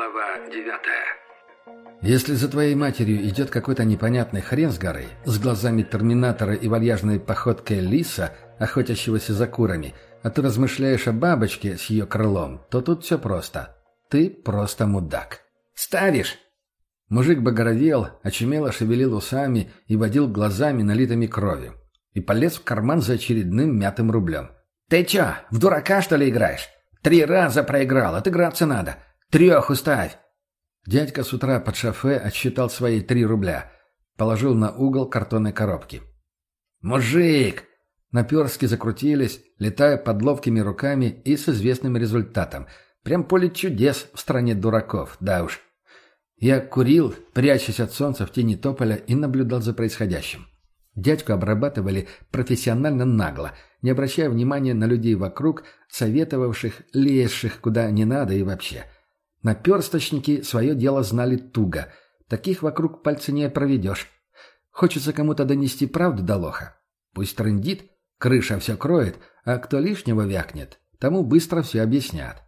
Глава 9 «Если за твоей матерью идет какой-то непонятный хрен с горы, с глазами терминатора и вальяжной походкой лиса, охотящегося за курами, а ты размышляешь о бабочке с ее крылом, то тут все просто. Ты просто мудак». «Ставишь!» Мужик багровел, очумело шевелил усами и водил глазами, налитыми кровью. И полез в карман за очередным мятым рублем. «Ты чё, в дурака, что ли, играешь? Три раза проиграл, отыграться надо. «Трех уставь!» Дядька с утра под шофе отсчитал свои три рубля. Положил на угол картонной коробки. «Мужик!» Наперски закрутились, летая под ловкими руками и с известным результатом. Прям поле чудес в стране дураков, да уж. Я курил, прячась от солнца в тени тополя и наблюдал за происходящим. Дядьку обрабатывали профессионально нагло, не обращая внимания на людей вокруг, советовавших, лезших куда не надо и вообще. Наперсточники свое дело знали туго. Таких вокруг пальца не проведешь. Хочется кому-то донести правду до лоха. Пусть трындит, крыша все кроет, а кто лишнего вякнет, тому быстро все объяснят.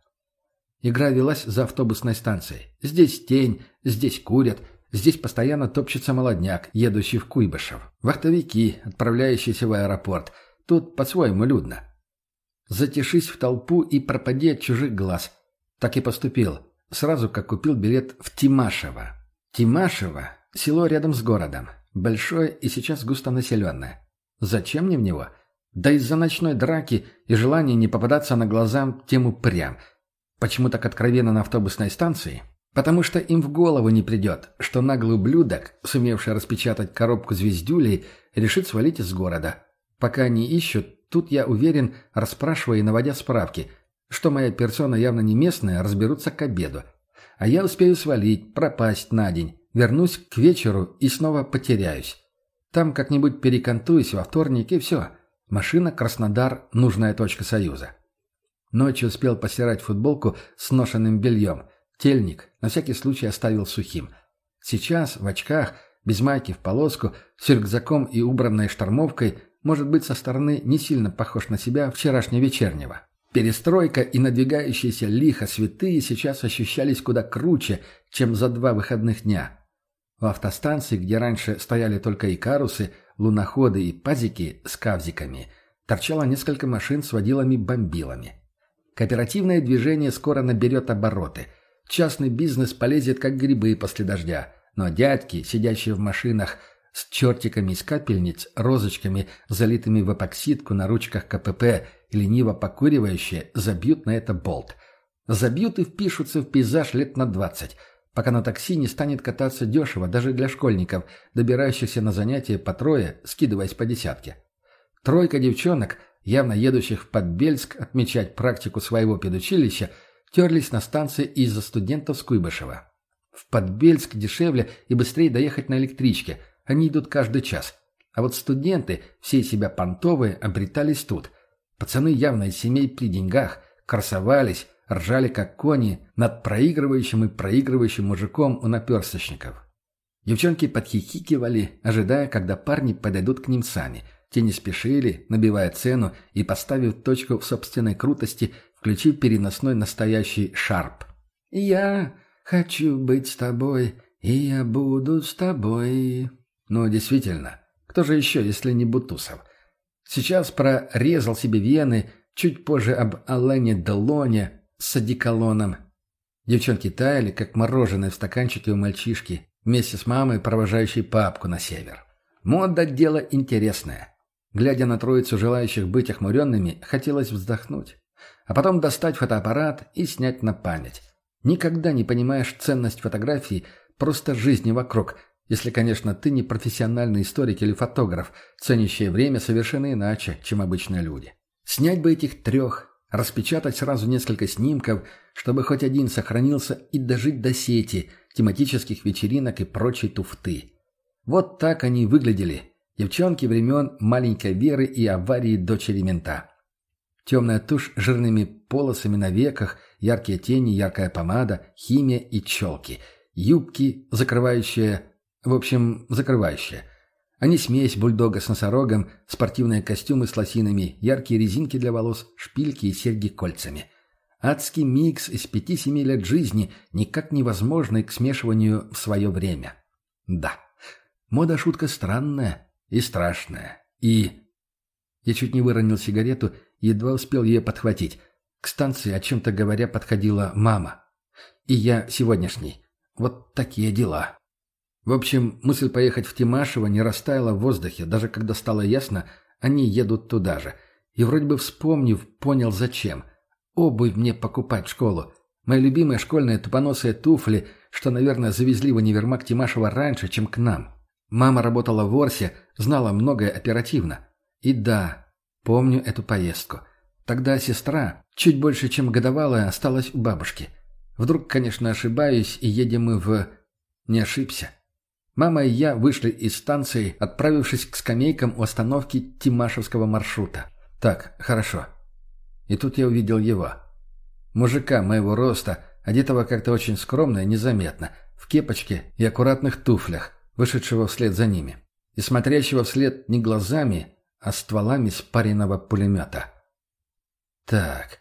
Игра велась за автобусной станцией. Здесь тень, здесь курят, здесь постоянно топчется молодняк, едущий в Куйбышев. Вахтовики, отправляющиеся в аэропорт. Тут по-своему людно. Затешись в толпу и пропади от чужих глаз. Так и поступил сразу как купил билет в Тимашево. Тимашево – село рядом с городом, большое и сейчас густонаселенное. Зачем мне в него? Да из-за ночной драки и желания не попадаться на глазам тем упрям. Почему так откровенно на автобусной станции? Потому что им в голову не придет, что наглый ублюдок, сумевший распечатать коробку звездюлей, решит свалить из города. Пока они ищут, тут я уверен, расспрашивая и наводя справки – что моя персона явно не местная, разберутся к обеду. А я успею свалить, пропасть на день, вернусь к вечеру и снова потеряюсь. Там как-нибудь перекантуюсь во вторник и все. Машина «Краснодар» — нужная точка союза. Ночью успел постирать футболку с ношенным бельем. Тельник на всякий случай оставил сухим. Сейчас в очках, без майки в полоску, с рюкзаком и убранной штормовкой, может быть, со стороны не сильно похож на себя вчерашнего вечернего. Перестройка и надвигающиеся лихо святые сейчас ощущались куда круче, чем за два выходных дня. В автостанции, где раньше стояли только икарусы, луноходы и пазики с кавзиками, торчало несколько машин с водилами-бомбилами. Кооперативное движение скоро наберет обороты. Частный бизнес полезет как грибы после дождя, но дядьки, сидящие в машинах – с чертиками из капельниц, розочками, залитыми в эпоксидку на ручках КПП, и лениво покуривающие, забьют на это болт. Забьют и впишутся в пейзаж лет на двадцать, пока на такси не станет кататься дешево даже для школьников, добирающихся на занятия по трое, скидываясь по десятке. Тройка девчонок, явно едущих в Подбельск отмечать практику своего педучилища, терлись на станции из-за студентов Скуйбышева. В Подбельск дешевле и быстрее доехать на электричке – они идут каждый час. А вот студенты, все себя понтовые, обретались тут. Пацаны явно из семей при деньгах, красовались, ржали как кони над проигрывающим и проигрывающим мужиком у наперсочников. Девчонки подхихикивали, ожидая, когда парни подойдут к ним сами. Те не спешили, набивая цену и, поставив точку в собственной крутости, включив переносной настоящий шарп. «Я хочу быть с тобой, и я буду с тобой», ну, действительно, кто же еще, если не Бутусов? Сейчас прорезал себе вены, чуть позже об Алене Делоне с одеколоном. Девчонки таяли, как мороженое в стаканчике у мальчишки, вместе с мамой, провожающей папку на север. Мода – дело интересное. Глядя на троицу желающих быть охмуренными, хотелось вздохнуть. А потом достать фотоаппарат и снять на память. Никогда не понимаешь ценность фотографий, просто жизни вокруг – если, конечно, ты не профессиональный историк или фотограф, ценящий время совершенно иначе, чем обычные люди. Снять бы этих трех, распечатать сразу несколько снимков, чтобы хоть один сохранился и дожить до сети, тематических вечеринок и прочей туфты. Вот так они выглядели. Девчонки времен маленькой Веры и аварии дочери мента. Темная тушь жирными полосами на веках, яркие тени, яркая помада, химия и челки. Юбки, закрывающие в общем, закрывающее. Они смесь бульдога с носорогом, спортивные костюмы с лосинами, яркие резинки для волос, шпильки и серьги кольцами. Адский микс из пяти-семи лет жизни, никак невозможный к смешиванию в свое время. Да, мода шутка странная и страшная. И... Я чуть не выронил сигарету, едва успел ее подхватить. К станции, о чем-то говоря, подходила мама. И я сегодняшний. Вот такие дела. В общем, мысль поехать в Тимашево не растаяла в воздухе, даже когда стало ясно, они едут туда же. И вроде бы вспомнив, понял зачем. Обувь мне покупать в школу. Мои любимые школьные тупоносые туфли, что, наверное, завезли в универмаг Тимашева раньше, чем к нам. Мама работала в Орсе, знала многое оперативно. И да, помню эту поездку. Тогда сестра, чуть больше, чем годовалая, осталась у бабушки. Вдруг, конечно, ошибаюсь, и едем мы в... Не ошибся. Мама и я вышли из станции, отправившись к скамейкам у остановки Тимашевского маршрута. Так, хорошо. И тут я увидел его. Мужика моего роста, одетого как-то очень скромно и незаметно, в кепочке и аккуратных туфлях, вышедшего вслед за ними. И смотрящего вслед не глазами, а стволами спаренного пулемета. Так,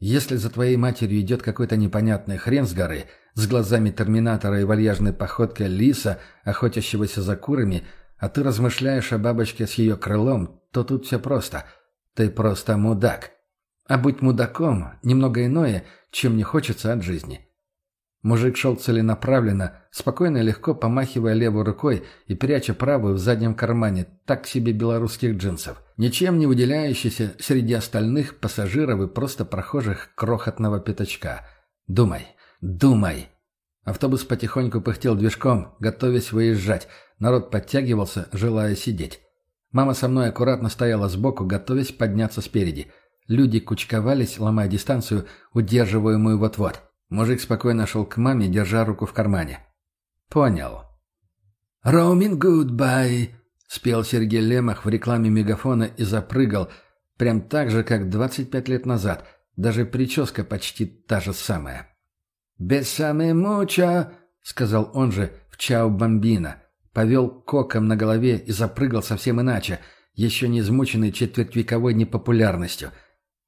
если за твоей матерью идет какой-то непонятный хрен с горы, с глазами терминатора и вальяжной походкой лиса, охотящегося за курами, а ты размышляешь о бабочке с ее крылом, то тут все просто. Ты просто мудак. А быть мудаком – немного иное, чем не хочется от жизни. Мужик шел целенаправленно, спокойно и легко помахивая левой рукой и пряча правую в заднем кармане, так себе белорусских джинсов, ничем не выделяющийся среди остальных пассажиров и просто прохожих крохотного пятачка. «Думай, думай!» Автобус потихоньку пыхтел движком, готовясь выезжать. Народ подтягивался, желая сидеть. Мама со мной аккуратно стояла сбоку, готовясь подняться спереди. Люди кучковались, ломая дистанцию, удерживаемую вот-вот. Мужик спокойно шел к маме, держа руку в кармане. «Понял». «Роумин гудбай», — спел Сергей Лемах в рекламе мегафона и запрыгал, прям так же, как 25 лет назад, даже прическа почти та же самая. «Без самой муча», — сказал он же в «Чао Бомбина», повел коком на голове и запрыгал совсем иначе, еще не измученный четвертьвековой непопулярностью.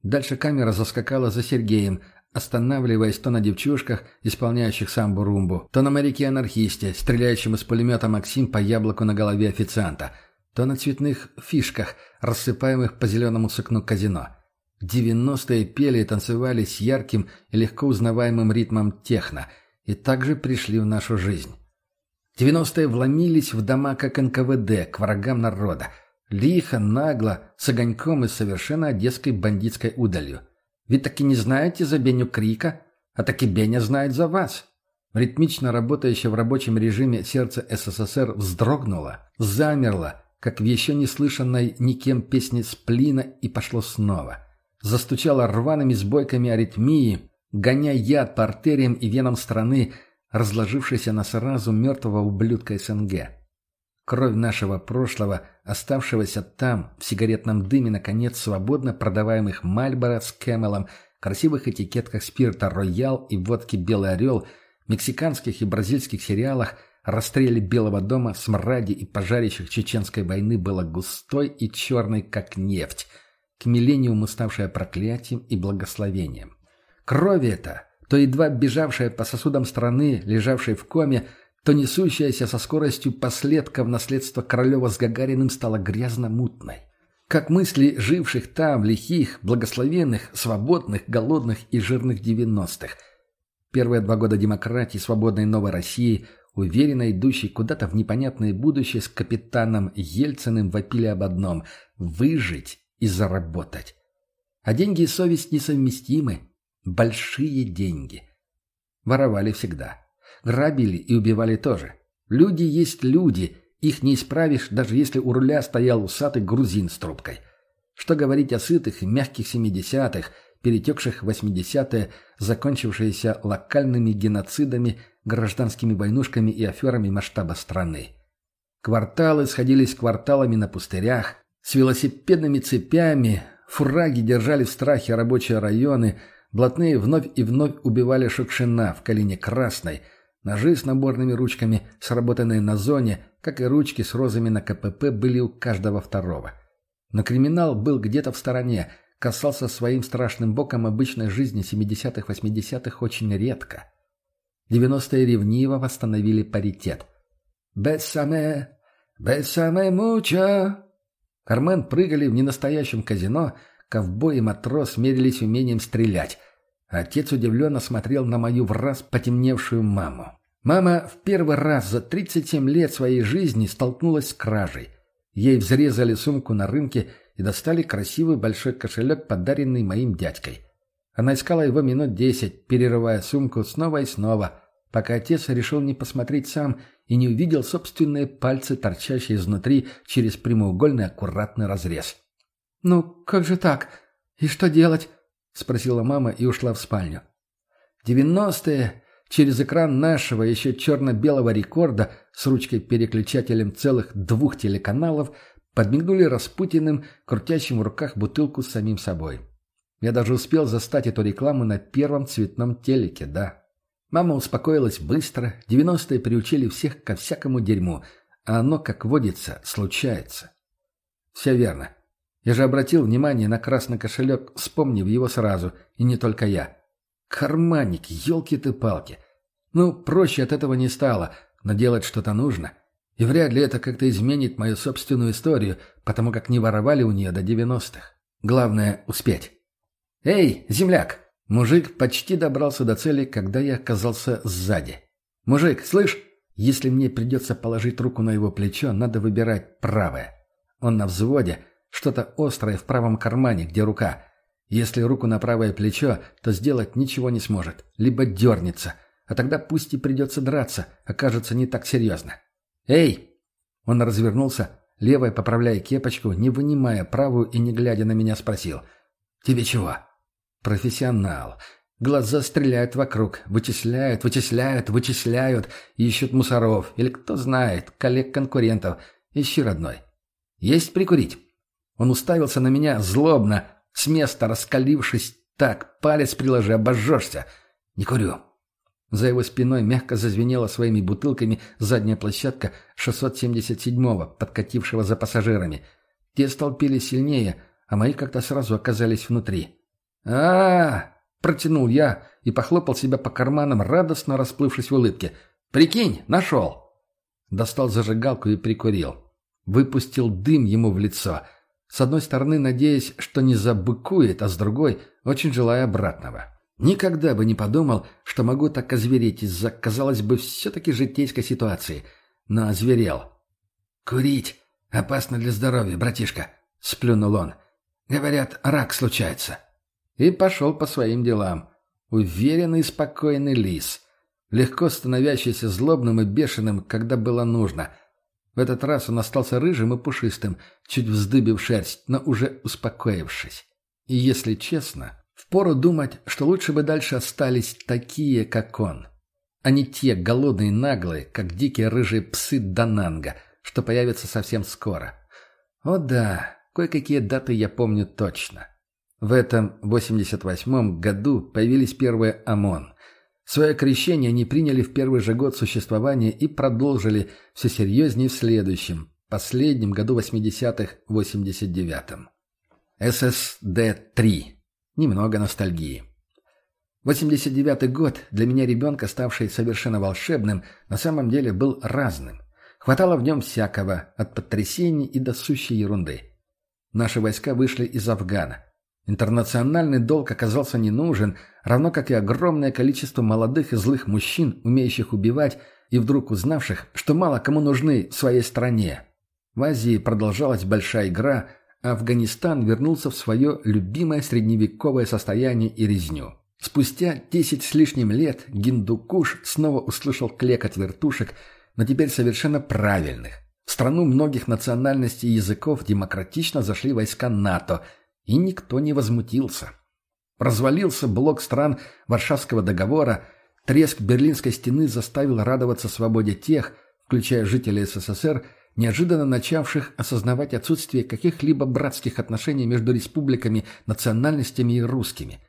Дальше камера заскакала за Сергеем — останавливаясь то на девчушках, исполняющих самбу-румбу, то на моряке-анархисте, стреляющем из пулемета «Максим» по яблоку на голове официанта, то на цветных фишках, рассыпаемых по зеленому сукну казино. Девяностые пели и танцевали с ярким и легко узнаваемым ритмом техно и также пришли в нашу жизнь. Девяностые вломились в дома как НКВД к врагам народа, лихо, нагло, с огоньком и совершенно одесской бандитской удалью – вы таки не знаете за Беню Крика, а таки Беня знает за вас. Ритмично работающее в рабочем режиме сердце СССР вздрогнуло, замерло, как в еще не слышанной никем песне сплина и пошло снова. Застучало рваными сбойками аритмии, гоняя яд по артериям и венам страны, разложившейся на сразу мертвого ублюдка СНГ. Кровь нашего прошлого, оставшегося там, в сигаретном дыме, наконец, свободно продаваемых Мальборо с Кэмелом, красивых этикетках спирта «Роял» и водки «Белый орел», мексиканских и бразильских сериалах, расстреле Белого дома, смраде и пожарящих Чеченской войны было густой и черной, как нефть, к миллениуму ставшая проклятием и благословением. Кровь это, то едва бежавшая по сосудам страны, лежавшей в коме, то несущаяся со скоростью последка в наследство Королева с Гагариным стала грязно-мутной. Как мысли живших там, лихих, благословенных, свободных, голодных и жирных девяностых. Первые два года демократии, свободной новой России, уверенно идущей куда-то в непонятное будущее с капитаном Ельциным вопили об одном – выжить и заработать. А деньги и совесть несовместимы. Большие деньги. Воровали всегда. Грабили и убивали тоже. Люди есть люди, их не исправишь, даже если у руля стоял усатый грузин с трубкой. Что говорить о сытых и мягких семидесятых, перетекших восьмидесятые, закончившиеся локальными геноцидами, гражданскими войнушками и аферами масштаба страны. Кварталы сходились кварталами на пустырях, с велосипедными цепями, фураги держали в страхе рабочие районы, блатные вновь и вновь убивали Шукшина в колене Красной – Ножи с наборными ручками, сработанные на зоне, как и ручки с розами на КПП, были у каждого второго. Но криминал был где-то в стороне, касался своим страшным боком обычной жизни 70-х-80-х очень редко. 90-е ревниво восстановили паритет. «Бессаме! Бессаме муча!» Кармен прыгали в ненастоящем казино, ковбой и матрос мерились умением стрелять – Отец удивленно смотрел на мою враз потемневшую маму. Мама в первый раз за 37 лет своей жизни столкнулась с кражей. Ей взрезали сумку на рынке и достали красивый большой кошелек, подаренный моим дядькой. Она искала его минут десять, перерывая сумку снова и снова, пока отец решил не посмотреть сам и не увидел собственные пальцы, торчащие изнутри через прямоугольный аккуратный разрез. «Ну, как же так? И что делать?» — спросила мама и ушла в спальню. «Девяностые!» Через экран нашего еще черно-белого рекорда с ручкой-переключателем целых двух телеканалов подмигнули Распутиным, крутящим в руках бутылку с самим собой. Я даже успел застать эту рекламу на первом цветном телеке, да. Мама успокоилась быстро, Девяностые приучили всех ко всякому дерьму, а оно, как водится, случается. Все верно. Я же обратил внимание на красный кошелек, вспомнив его сразу, и не только я. Карманник, елки ты палки. Ну, проще от этого не стало, но делать что-то нужно. И вряд ли это как-то изменит мою собственную историю, потому как не воровали у нее до девяностых. Главное — успеть. «Эй, земляк!» Мужик почти добрался до цели, когда я оказался сзади. «Мужик, слышь, если мне придется положить руку на его плечо, надо выбирать правое. Он на взводе — что-то острое в правом кармане, где рука. Если руку на правое плечо, то сделать ничего не сможет. Либо дернется. А тогда пусть и придется драться, окажется не так серьезно. «Эй!» Он развернулся, левой поправляя кепочку, не вынимая правую и не глядя на меня спросил. «Тебе чего?» «Профессионал. Глаза стреляют вокруг, вычисляют, вычисляют, вычисляют, ищут мусоров или, кто знает, коллег-конкурентов. Ищи, родной. Есть прикурить?» Он уставился на меня злобно, с места раскалившись так, палец приложи, обожжешься. Не курю. За его спиной мягко зазвенела своими бутылками задняя площадка 677-го, подкатившего за пассажирами. Те столпились сильнее, а мои как-то сразу оказались внутри. а, -а, -а протянул я и похлопал себя по карманам, радостно расплывшись в улыбке. «Прикинь, нашел!» Достал зажигалку и прикурил. Выпустил дым ему в лицо с одной стороны надеясь, что не забыкует, а с другой очень желая обратного. Никогда бы не подумал, что могу так озвереть из-за, казалось бы, все-таки житейской ситуации, но озверел. «Курить опасно для здоровья, братишка», — сплюнул он. «Говорят, рак случается». И пошел по своим делам. Уверенный и спокойный лис, легко становящийся злобным и бешеным, когда было нужно — в этот раз он остался рыжим и пушистым, чуть вздыбив шерсть, но уже успокоившись. И если честно, впору думать, что лучше бы дальше остались такие, как он. А не те голодные наглые, как дикие рыжие псы Дананга, что появятся совсем скоро. О да, кое-какие даты я помню точно. В этом 88-м году появились первые ОМОН. Свое крещение они приняли в первый же год существования и продолжили все серьезнее в следующем, последнем году 80-х, 89-м. ССД-3. Немного ностальгии. 89-й год для меня ребенка, ставший совершенно волшебным, на самом деле был разным. Хватало в нем всякого, от потрясений и до сущей ерунды. Наши войска вышли из Афгана. Интернациональный долг оказался не нужен, равно как и огромное количество молодых и злых мужчин, умеющих убивать, и вдруг узнавших, что мало кому нужны в своей стране. В Азии продолжалась большая игра, а Афганистан вернулся в свое любимое средневековое состояние и резню. Спустя десять с лишним лет Гиндукуш снова услышал клекот вертушек, но теперь совершенно правильных. В страну многих национальностей и языков демократично зашли войска НАТО – и никто не возмутился. Развалился блок стран Варшавского договора, треск Берлинской стены заставил радоваться свободе тех, включая жителей СССР, неожиданно начавших осознавать отсутствие каких-либо братских отношений между республиками, национальностями и русскими.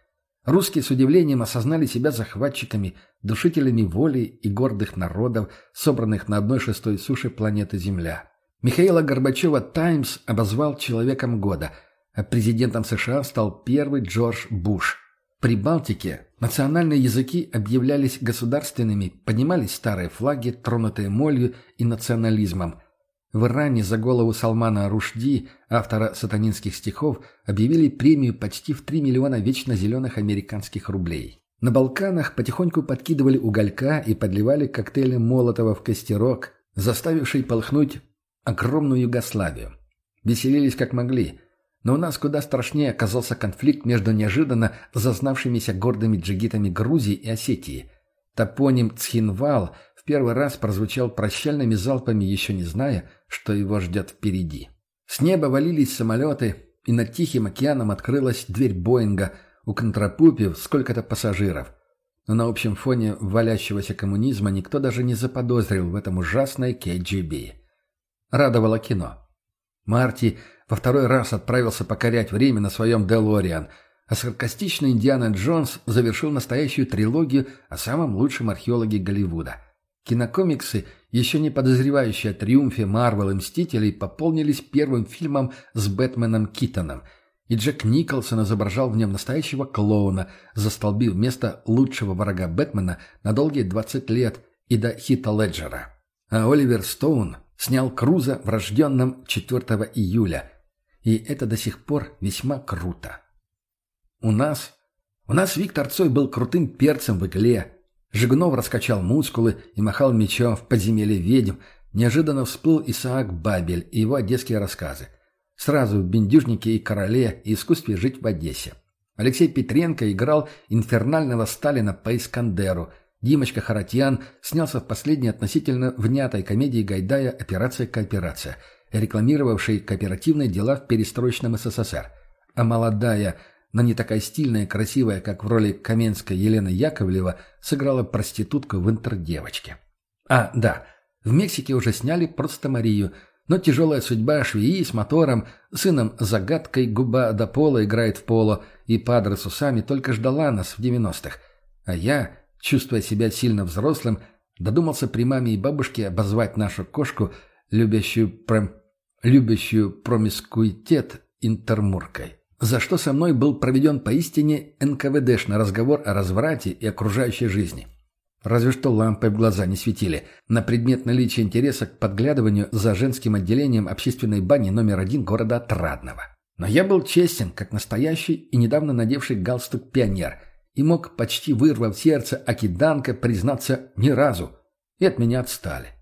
Русские с удивлением осознали себя захватчиками, душителями воли и гордых народов, собранных на одной шестой суше планеты Земля. Михаила Горбачева «Таймс» обозвал «Человеком года», а президентом США стал первый Джордж Буш. При Балтике национальные языки объявлялись государственными, поднимались старые флаги, тронутые молью и национализмом. В Иране за голову Салмана Рушди, автора сатанинских стихов, объявили премию почти в 3 миллиона вечно зеленых американских рублей. На Балканах потихоньку подкидывали уголька и подливали коктейли Молотова в костерок, заставивший полхнуть огромную Югославию. Веселились как могли – но у нас куда страшнее оказался конфликт между неожиданно зазнавшимися гордыми джигитами Грузии и Осетии. Топоним «Цхинвал» в первый раз прозвучал прощальными залпами, еще не зная, что его ждет впереди. С неба валились самолеты, и над Тихим океаном открылась дверь Боинга, у контрапупив сколько-то пассажиров. Но на общем фоне валящегося коммунизма никто даже не заподозрил в этом ужасной КГБ. Радовало кино. Марти – во второй раз отправился покорять время на своем Делориан, а саркастичный Индиана Джонс завершил настоящую трилогию о самом лучшем археологе Голливуда. Кинокомиксы, еще не подозревающие о триумфе Марвел и Мстителей, пополнились первым фильмом с Бэтменом Китоном, и Джек Николсон изображал в нем настоящего клоуна, застолбив место лучшего врага Бэтмена на долгие 20 лет и до Хита Леджера. А Оливер Стоун снял Круза в рожденном 4 июля – и это до сих пор весьма круто. У нас... У нас Виктор Цой был крутым перцем в игле. Жигунов раскачал мускулы и махал мечом в подземелье ведьм. Неожиданно всплыл Исаак Бабель и его одесские рассказы. Сразу в «Бендюжнике» и «Короле» и «Искусстве жить в Одессе». Алексей Петренко играл инфернального Сталина по Искандеру. Димочка Харатьян снялся в последней относительно внятой комедии Гайдая «Операция-кооперация» рекламировавший кооперативные дела в перестроечном СССР. А молодая, но не такая стильная и красивая, как в роли Каменской Елена Яковлева, сыграла проститутка в интердевочке. А, да, в Мексике уже сняли просто Марию, но тяжелая судьба швеи с мотором, сыном загадкой губа до пола играет в поло, и Падре с усами только ждала нас в 90-х. А я, чувствуя себя сильно взрослым, додумался при маме и бабушке обозвать нашу кошку, любящую прям любящую промискуитет интермуркой. За что со мной был проведен поистине НКВДшный разговор о разврате и окружающей жизни. Разве что лампы в глаза не светили. На предмет наличия интереса к подглядыванию за женским отделением общественной бани номер один города Отрадного. Но я был честен, как настоящий и недавно надевший галстук пионер, и мог, почти вырвав сердце, акиданка признаться ни разу. И от меня отстали.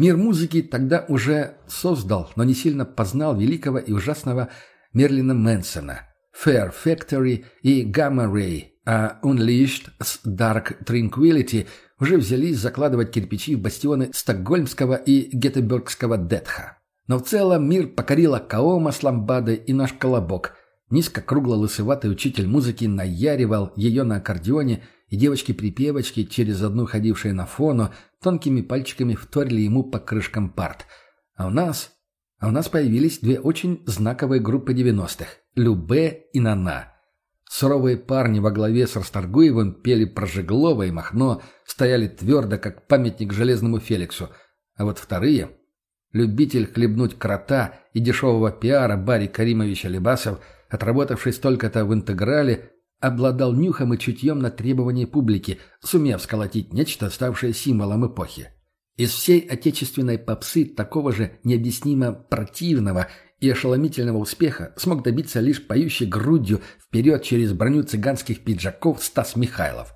Мир музыки тогда уже создал, но не сильно познал великого и ужасного Мерлина Мэнсона, Fair Factory и Gamma Ray, а Unleashed с Dark Tranquility уже взялись закладывать кирпичи в бастионы стокгольмского и гетебергского Детха. Но в целом мир покорила Каома с ламбадой и наш колобок. Низко кругло-лысоватый учитель музыки наяривал ее на аккордеоне – и девочки-припевочки, через одну ходившие на фону, тонкими пальчиками вторили ему по крышкам парт. А у нас... А у нас появились две очень знаковые группы 90-х – Любе и Нана. Суровые парни во главе с Расторгуевым пели про Жеглова и Махно, стояли твердо, как памятник Железному Феликсу. А вот вторые – любитель хлебнуть крота и дешевого пиара Барри Каримовича Лебасов, отработавший столько-то в «Интеграле», обладал нюхом и чутьем на требования публики, сумев сколотить нечто, ставшее символом эпохи. Из всей отечественной попсы такого же необъяснимо противного и ошеломительного успеха смог добиться лишь поющий грудью вперед через броню цыганских пиджаков Стас Михайлов.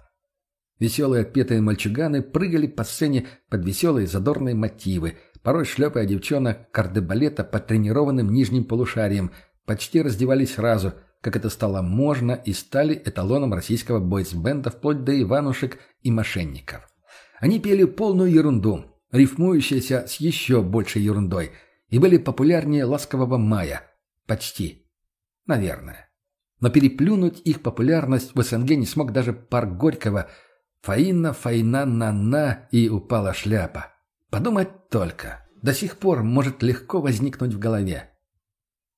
Веселые отпетые мальчуганы прыгали по сцене под веселые задорные мотивы, порой шлепая девчонок кардебалета по тренированным нижним полушариям, почти раздевались сразу – как это стало можно, и стали эталоном российского бойсбенда вплоть до Иванушек и мошенников. Они пели полную ерунду, рифмующуюся с еще большей ерундой, и были популярнее «Ласкового мая». Почти. Наверное. Но переплюнуть их популярность в СНГ не смог даже пар Горького «Фаина, Фаина, на-на» и «Упала шляпа». Подумать только. До сих пор может легко возникнуть в голове.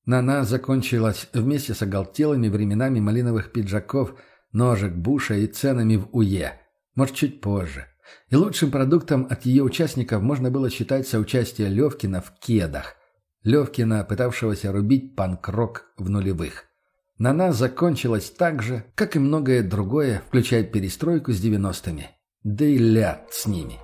Нана закончилась вместе с оголтелыми временами малиновых пиджаков, ножек, буша и ценами в УЕ. Может, чуть позже. И лучшим продуктом от ее участников можно было считать соучастие Левкина в кедах. Левкина, пытавшегося рубить панк-рок в нулевых. Нана закончилась так же, как и многое другое, включая перестройку с девяностыми, Да и ляд с ними.